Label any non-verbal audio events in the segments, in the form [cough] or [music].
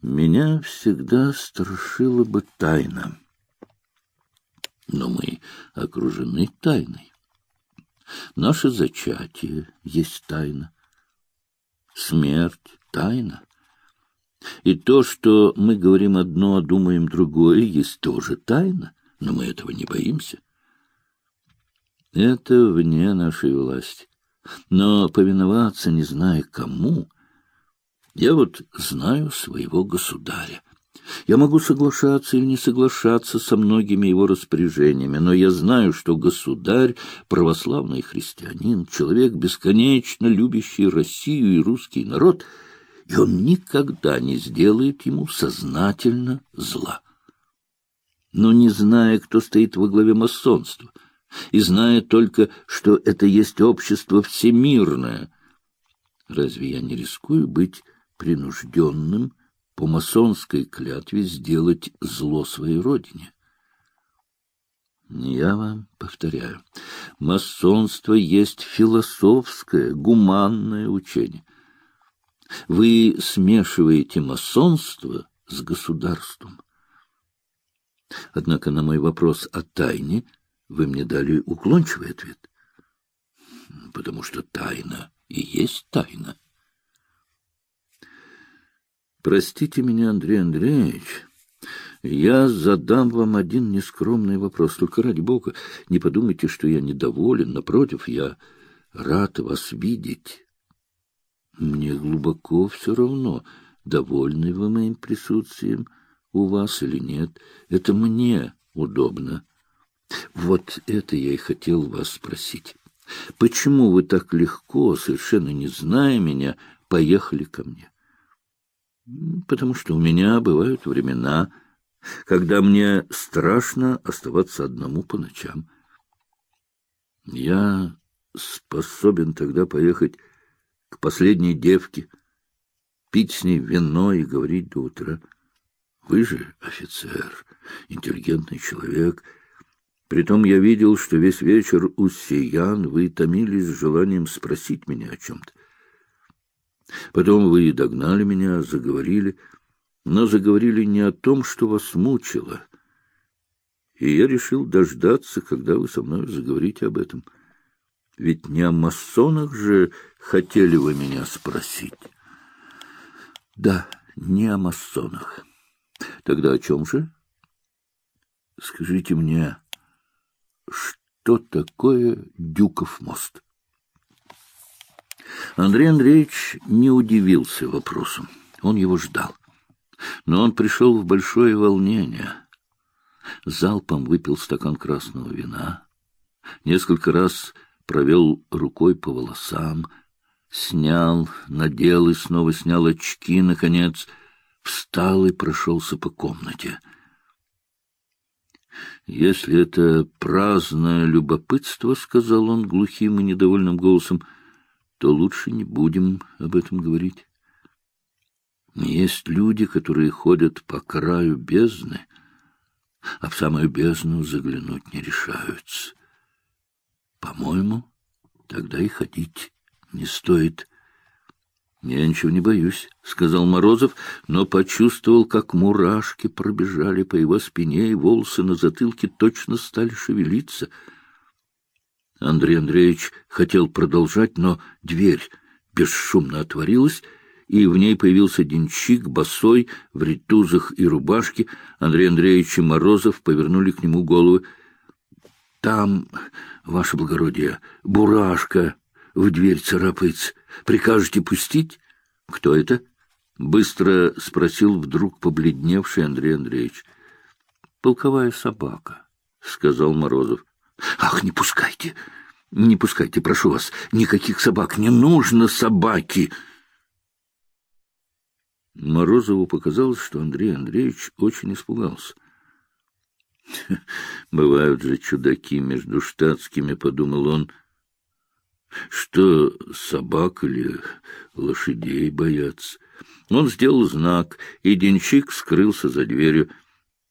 Меня всегда страшила бы тайна. Но мы окружены тайной. Наше зачатие есть тайна. Смерть — тайна. И то, что мы говорим одно, а думаем другое, есть тоже тайна, но мы этого не боимся. Это вне нашей власти. Но повиноваться, не зная кому, я вот знаю своего государя. Я могу соглашаться или не соглашаться со многими его распоряжениями, но я знаю, что государь — православный христианин, человек, бесконечно любящий Россию и русский народ, и он никогда не сделает ему сознательно зла. Но не зная, кто стоит во главе масонства, и зная только, что это есть общество всемирное, разве я не рискую быть принужденным по масонской клятве сделать зло своей родине. Я вам повторяю, масонство есть философское, гуманное учение. Вы смешиваете масонство с государством. Однако на мой вопрос о тайне вы мне дали уклончивый ответ. Потому что тайна и есть тайна. Простите меня, Андрей Андреевич, я задам вам один нескромный вопрос. Только ради бога, не подумайте, что я недоволен. Напротив, я рад вас видеть. Мне глубоко все равно, довольны вы моим присутствием у вас или нет. Это мне удобно. Вот это я и хотел вас спросить. Почему вы так легко, совершенно не зная меня, поехали ко мне? Потому что у меня бывают времена, когда мне страшно оставаться одному по ночам. Я способен тогда поехать к последней девке, пить с ней вино и говорить до утра. Вы же офицер, интеллигентный человек. Притом я видел, что весь вечер у сиян вы томились желанием спросить меня о чем-то. Потом вы догнали меня, заговорили, но заговорили не о том, что вас мучило. И я решил дождаться, когда вы со мной заговорите об этом. Ведь не о масонах же хотели вы меня спросить. Да, не о масонах. Тогда о чем же? Скажите мне, что такое Дюков мост? — Андрей Андреевич не удивился вопросу. Он его ждал. Но он пришел в большое волнение. Залпом выпил стакан красного вина. Несколько раз провел рукой по волосам, снял, надел и снова снял очки, наконец, встал и прошелся по комнате. «Если это праздное любопытство, — сказал он глухим и недовольным голосом, — то лучше не будем об этом говорить. Есть люди, которые ходят по краю бездны, а в самую бездну заглянуть не решаются. По-моему, тогда и ходить не стоит. — Я ничего не боюсь, — сказал Морозов, но почувствовал, как мурашки пробежали по его спине, и волосы на затылке точно стали шевелиться — Андрей Андреевич хотел продолжать, но дверь бесшумно отворилась, и в ней появился денщик, босой, в ритузах и рубашке. Андрей Андреевич и Морозов повернули к нему головы. — Там, ваше благородие, бурашка в дверь царапается. Прикажете пустить? — Кто это? — быстро спросил вдруг побледневший Андрей Андреевич. — Полковая собака, — сказал Морозов. Ах, не пускайте! Не пускайте, прошу вас, никаких собак, не нужно собаки!» Морозову показалось, что Андрей Андреевич очень испугался. [laughs] «Бывают же чудаки между штатскими», — подумал он, — «что собак или лошадей боятся». Он сделал знак, и денщик скрылся за дверью.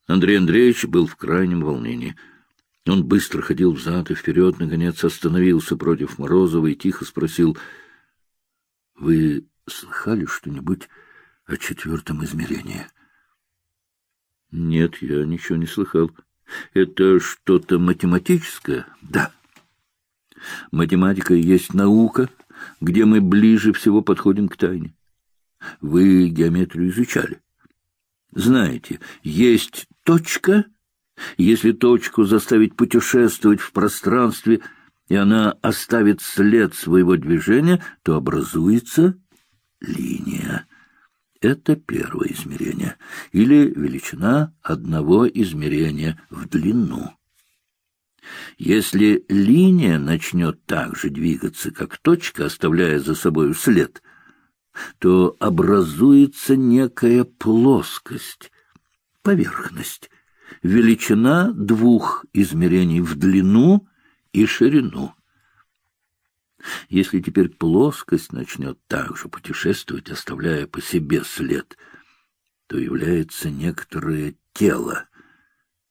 Андрей Андреевич был в крайнем волнении — он быстро ходил взад и вперед, наконец остановился против Морозова и тихо спросил, — Вы слыхали что-нибудь о четвертом измерении. Нет, я ничего не слыхал. Это что-то математическое? Да. Математика есть наука, где мы ближе всего подходим к тайне. Вы геометрию изучали. Знаете, есть точка. Если точку заставить путешествовать в пространстве, и она оставит след своего движения, то образуется линия. Это первое измерение, или величина одного измерения в длину. Если линия начнет так же двигаться, как точка, оставляя за собой след, то образуется некая плоскость, поверхность, величина двух измерений в длину и ширину. Если теперь плоскость начнет также путешествовать, оставляя по себе след, то является некоторое тело,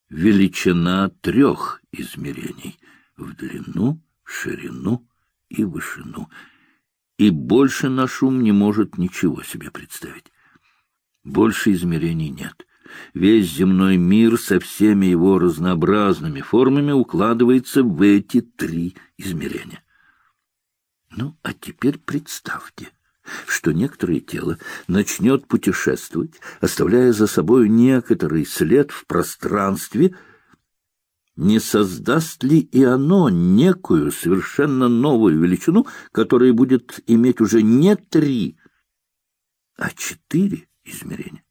величина трех измерений в длину, ширину и вышину. И больше наш ум не может ничего себе представить. Больше измерений нет. Весь земной мир со всеми его разнообразными формами укладывается в эти три измерения. Ну, а теперь представьте, что некоторое тело начнет путешествовать, оставляя за собой некоторый след в пространстве, не создаст ли и оно некую совершенно новую величину, которая будет иметь уже не три, а четыре измерения?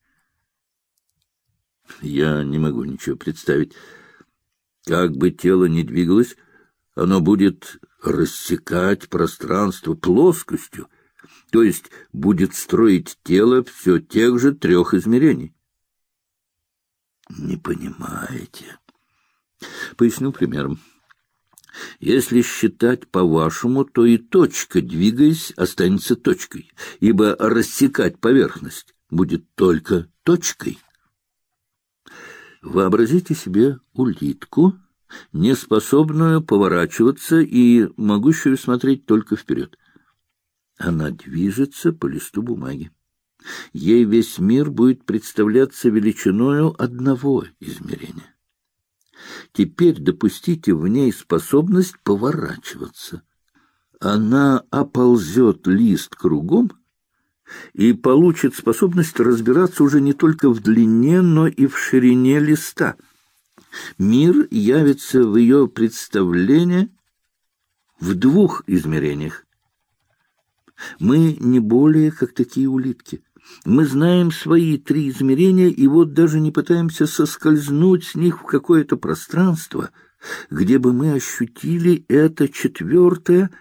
Я не могу ничего представить. Как бы тело ни двигалось, оно будет рассекать пространство плоскостью, то есть будет строить тело все тех же трех измерений. Не понимаете. Поясню примером. Если считать по-вашему, то и точка, двигаясь, останется точкой, ибо рассекать поверхность будет только точкой. Вообразите себе улитку, неспособную поворачиваться и могущую смотреть только вперед. Она движется по листу бумаги. Ей весь мир будет представляться величиною одного измерения. Теперь допустите в ней способность поворачиваться. Она оползет лист кругом и получит способность разбираться уже не только в длине, но и в ширине листа — Мир явится в ее представлении в двух измерениях. Мы не более как такие улитки. Мы знаем свои три измерения, и вот даже не пытаемся соскользнуть с них в какое-то пространство, где бы мы ощутили это четвертое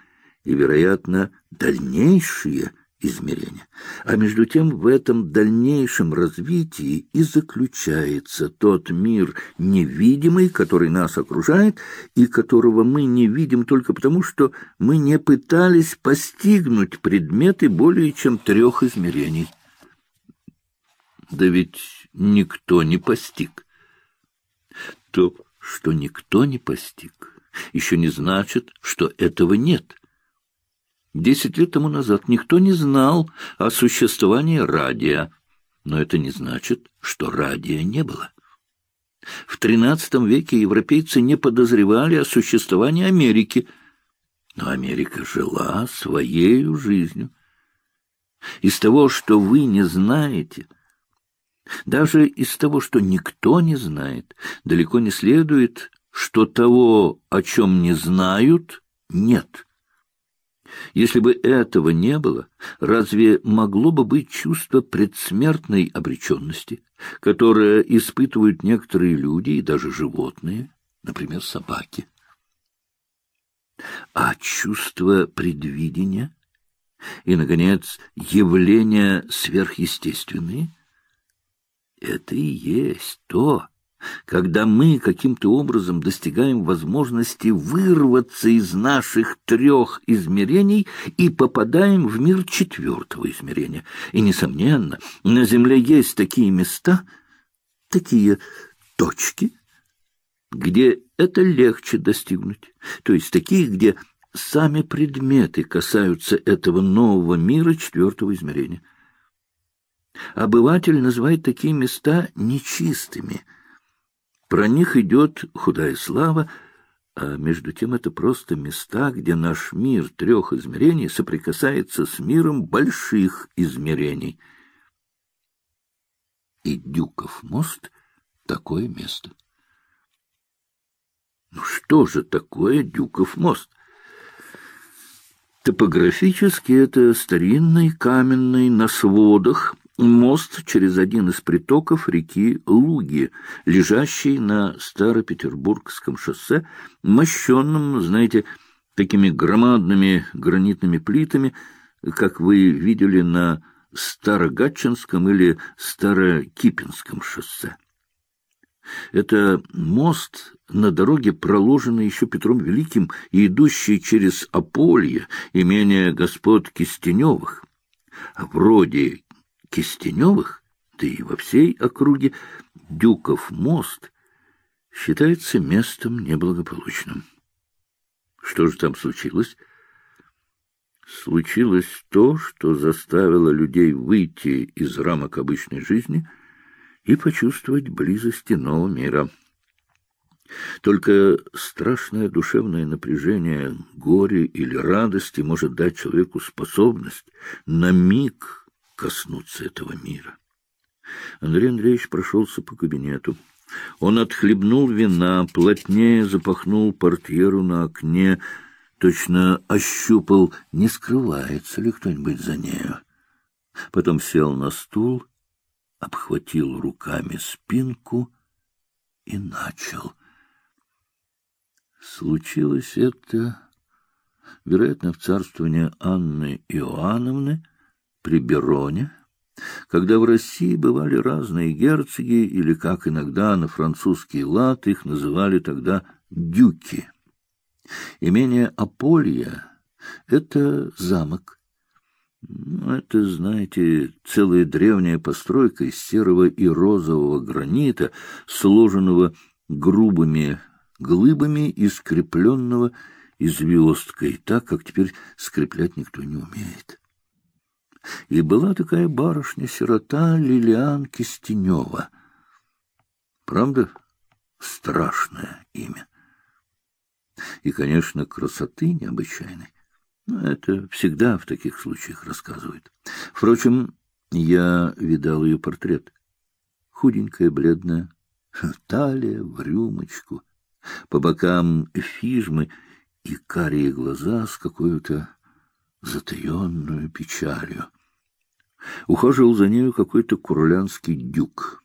и, вероятно, дальнейшее – измерения. А между тем в этом дальнейшем развитии и заключается тот мир невидимый, который нас окружает и которого мы не видим только потому, что мы не пытались постигнуть предметы более чем трех измерений. Да ведь никто не постиг. То, что никто не постиг, еще не значит, что этого нет — Десять лет тому назад никто не знал о существовании радия, но это не значит, что радия не было. В XIII веке европейцы не подозревали о существовании Америки, но Америка жила своей жизнью. Из того, что вы не знаете, даже из того, что никто не знает, далеко не следует, что того, о чем не знают, нет. Если бы этого не было, разве могло бы быть чувство предсмертной обреченности, которое испытывают некоторые люди и даже животные, например, собаки? А чувство предвидения и, наконец, явления сверхъестественные — это и есть то, когда мы каким-то образом достигаем возможности вырваться из наших трех измерений и попадаем в мир четвертого измерения. И, несомненно, на Земле есть такие места, такие точки, где это легче достигнуть, то есть такие, где сами предметы касаются этого нового мира четвертого измерения. Обыватель называет такие места нечистыми. Про них идет худая слава, а между тем это просто места, где наш мир трех измерений соприкасается с миром больших измерений. И Дюков мост — такое место. Ну что же такое Дюков мост? Топографически это старинный каменный на сводах мост через один из притоков реки Луги, лежащий на Старопетербургском шоссе, мощенном, знаете, такими громадными гранитными плитами, как вы видели на Старогатчинском или Старокипинском шоссе. Это мост на дороге, проложенный еще Петром Великим и идущий через Аполье, имение господ Кистеневых. Вроде Кистеневых, да и во всей округе, Дюков мост считается местом неблагополучным. Что же там случилось? Случилось то, что заставило людей выйти из рамок обычной жизни и почувствовать близость иного мира. Только страшное душевное напряжение, горе или радости может дать человеку способность на миг коснуться этого мира. Андрей Андреевич прошелся по кабинету. Он отхлебнул вина, плотнее запахнул портьеру на окне, точно ощупал, не скрывается ли кто-нибудь за нею. Потом сел на стул, обхватил руками спинку и начал. Случилось это, вероятно, в царствовании Анны Иоанновны, при Бероне, когда в России бывали разные герцоги, или, как иногда на французский лад, их называли тогда дюки. Имение Аполья — это замок. Ну, это, знаете, целая древняя постройка из серого и розового гранита, сложенного грубыми глыбами и скрепленного известкой, так как теперь скреплять никто не умеет. И была такая барышня-сирота Лилиан Кистенева. Правда, страшное имя. И, конечно, красоты необычайной. Но это всегда в таких случаях рассказывают. Впрочем, я видал ее портрет. Худенькая, бледная, талия в рюмочку, по бокам фижмы и карие глаза с какой-то затаенную печалью. Ухаживал за нею какой-то курлянский дюк.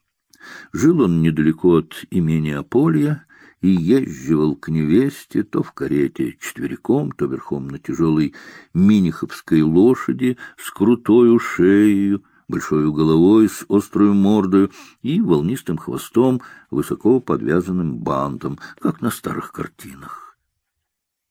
Жил он недалеко от имени Аполья и езживал к невесте то в карете четвериком, то верхом на тяжелой миниховской лошади с крутой шеей, большой головой, с острой мордой и волнистым хвостом, высоко подвязанным бантом, как на старых картинах.